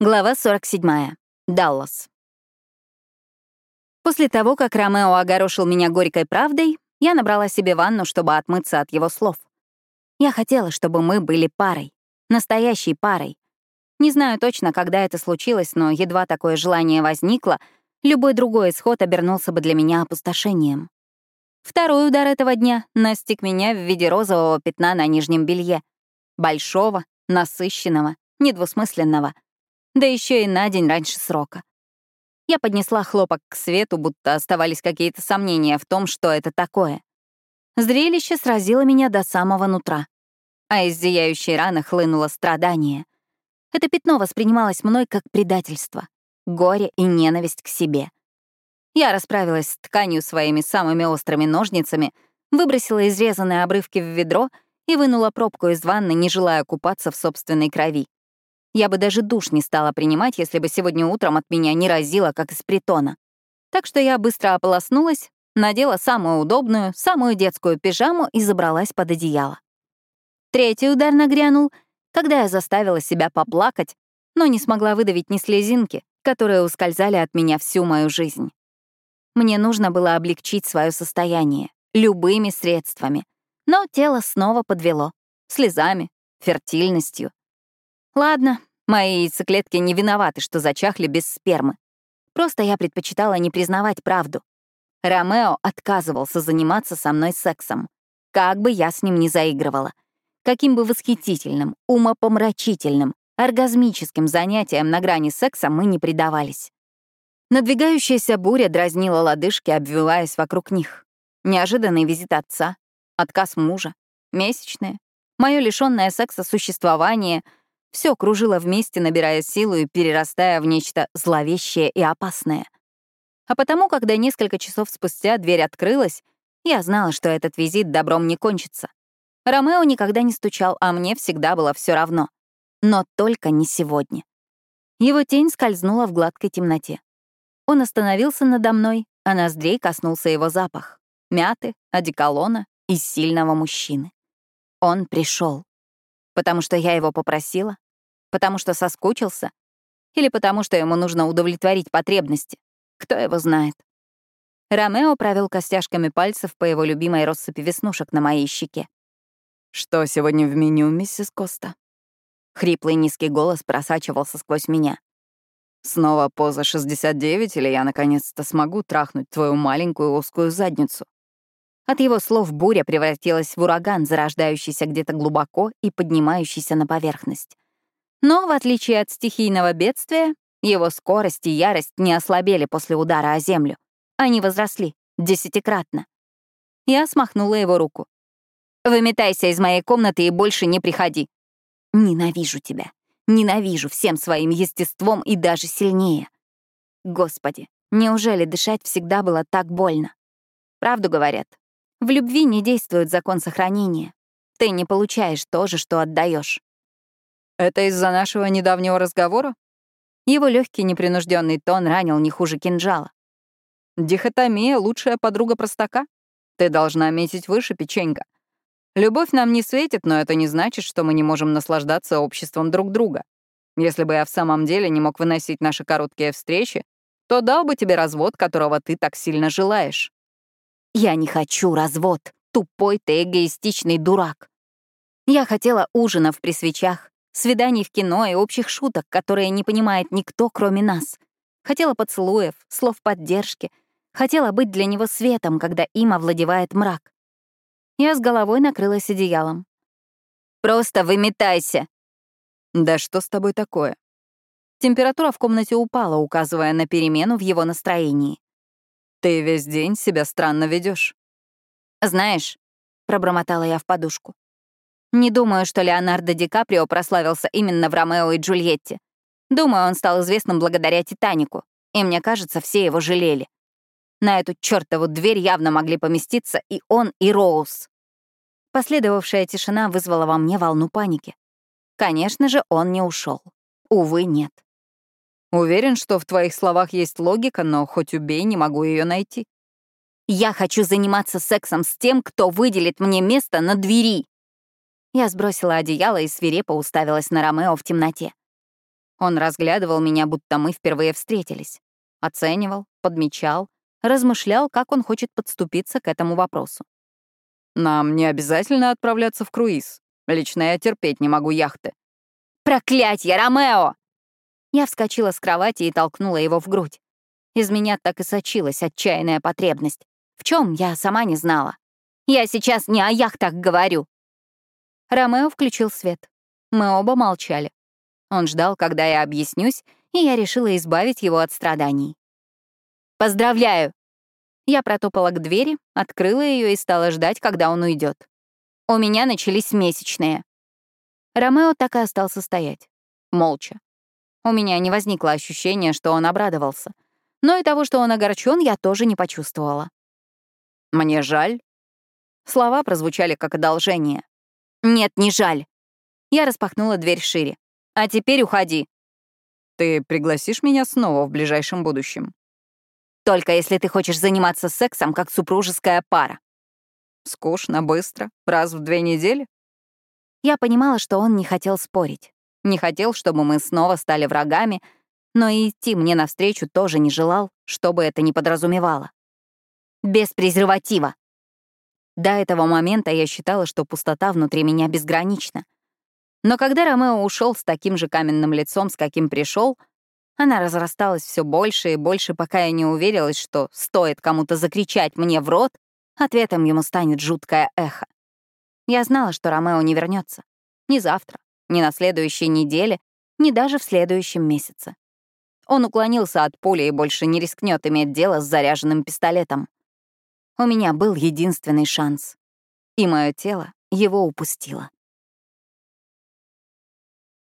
Глава 47. Даллас. После того, как Ромео огорошил меня горькой правдой, я набрала себе ванну, чтобы отмыться от его слов. Я хотела, чтобы мы были парой. Настоящей парой. Не знаю точно, когда это случилось, но едва такое желание возникло, любой другой исход обернулся бы для меня опустошением. Второй удар этого дня настиг меня в виде розового пятна на нижнем белье. Большого, насыщенного, недвусмысленного — да еще и на день раньше срока. Я поднесла хлопок к свету, будто оставались какие-то сомнения в том, что это такое. Зрелище сразило меня до самого нутра, а из зияющей раны хлынуло страдание. Это пятно воспринималось мной как предательство, горе и ненависть к себе. Я расправилась с тканью своими самыми острыми ножницами, выбросила изрезанные обрывки в ведро и вынула пробку из ванны, не желая купаться в собственной крови. Я бы даже душ не стала принимать, если бы сегодня утром от меня не разило, как из притона. Так что я быстро ополоснулась, надела самую удобную, самую детскую пижаму и забралась под одеяло. Третий удар нагрянул, когда я заставила себя поплакать, но не смогла выдавить ни слезинки, которые ускользали от меня всю мою жизнь. Мне нужно было облегчить свое состояние любыми средствами, но тело снова подвело — слезами, фертильностью. Ладно, мои яйцеклетки не виноваты, что зачахли без спермы. Просто я предпочитала не признавать правду. Ромео отказывался заниматься со мной сексом. Как бы я с ним ни заигрывала. Каким бы восхитительным, умопомрачительным, оргазмическим занятием на грани секса мы не предавались. Надвигающаяся буря дразнила лодыжки, обвиваясь вокруг них. Неожиданный визит отца, отказ мужа, месячные, мое лишённое секса существование — все кружило вместе, набирая силу и перерастая в нечто зловещее и опасное. А потому, когда несколько часов спустя дверь открылась, я знала, что этот визит добром не кончится. Ромео никогда не стучал, а мне всегда было все равно. Но только не сегодня. Его тень скользнула в гладкой темноте. Он остановился надо мной, а ноздрей коснулся его запах — мяты, одеколона и сильного мужчины. Он пришел. Потому что я его попросила? Потому что соскучился? Или потому что ему нужно удовлетворить потребности? Кто его знает? Ромео провел костяшками пальцев по его любимой россыпи веснушек на моей щеке. «Что сегодня в меню, миссис Коста?» Хриплый низкий голос просачивался сквозь меня. «Снова поза 69, или я наконец-то смогу трахнуть твою маленькую узкую задницу?» От его слов буря превратилась в ураган, зарождающийся где-то глубоко и поднимающийся на поверхность. Но, в отличие от стихийного бедствия, его скорость и ярость не ослабели после удара о землю. Они возросли десятикратно. Я смахнула его руку. «Выметайся из моей комнаты и больше не приходи. Ненавижу тебя. Ненавижу всем своим естеством и даже сильнее. Господи, неужели дышать всегда было так больно? Правду говорят, в любви не действует закон сохранения. Ты не получаешь то же, что отдаешь. Это из-за нашего недавнего разговора? Его легкий непринужденный тон ранил не хуже кинжала. Дихотомия — лучшая подруга простака. Ты должна метить выше, печенька. Любовь нам не светит, но это не значит, что мы не можем наслаждаться обществом друг друга. Если бы я в самом деле не мог выносить наши короткие встречи, то дал бы тебе развод, которого ты так сильно желаешь. Я не хочу развод, тупой ты эгоистичный дурак. Я хотела ужинов при свечах, свиданий в кино и общих шуток, которые не понимает никто, кроме нас. Хотела поцелуев, слов поддержки. Хотела быть для него светом, когда им овладевает мрак. Я с головой накрылась одеялом. «Просто выметайся!» «Да что с тобой такое?» Температура в комнате упала, указывая на перемену в его настроении. Ты весь день себя странно ведешь. Знаешь, пробормотала я в подушку. Не думаю, что Леонардо Ди Каприо прославился именно в «Ромео и Джульетте». Думаю, он стал известным благодаря «Титанику», и мне кажется, все его жалели. На эту чертову дверь явно могли поместиться и он, и Роуз. Последовавшая тишина вызвала во мне волну паники. Конечно же, он не ушел. Увы, нет. Уверен, что в твоих словах есть логика, но хоть убей, не могу ее найти. Я хочу заниматься сексом с тем, кто выделит мне место на двери. Я сбросила одеяло и свирепо уставилась на Ромео в темноте. Он разглядывал меня, будто мы впервые встретились. Оценивал, подмечал, размышлял, как он хочет подступиться к этому вопросу. «Нам не обязательно отправляться в круиз. Лично я терпеть не могу яхты». «Проклятье, Ромео!» Я вскочила с кровати и толкнула его в грудь. Из меня так и сочилась отчаянная потребность. В чем я сама не знала. Я сейчас не о яхтах говорю. Ромео включил свет. Мы оба молчали. Он ждал, когда я объяснюсь, и я решила избавить его от страданий. «Поздравляю!» Я протопала к двери, открыла ее и стала ждать, когда он уйдет. У меня начались месячные. Ромео так и остался стоять. Молча. У меня не возникло ощущения, что он обрадовался. Но и того, что он огорчен, я тоже не почувствовала. «Мне жаль». Слова прозвучали как одолжение. «Нет, не жаль». Я распахнула дверь шире. «А теперь уходи». «Ты пригласишь меня снова в ближайшем будущем?» «Только если ты хочешь заниматься сексом, как супружеская пара». «Скучно, быстро, раз в две недели?» Я понимала, что он не хотел спорить. Не хотел, чтобы мы снова стали врагами, но и идти мне навстречу тоже не желал, что бы это ни подразумевало. Без презерватива. До этого момента я считала, что пустота внутри меня безгранична. Но когда Ромео ушел с таким же каменным лицом, с каким пришел, она разрасталась все больше и больше, пока я не уверилась, что стоит кому-то закричать мне в рот, ответом ему станет жуткое эхо. Я знала, что Ромео не вернется. Ни завтра, ни на следующей неделе, ни даже в следующем месяце. Он уклонился от пули и больше не рискнет иметь дело с заряженным пистолетом. У меня был единственный шанс. И мое тело его упустило.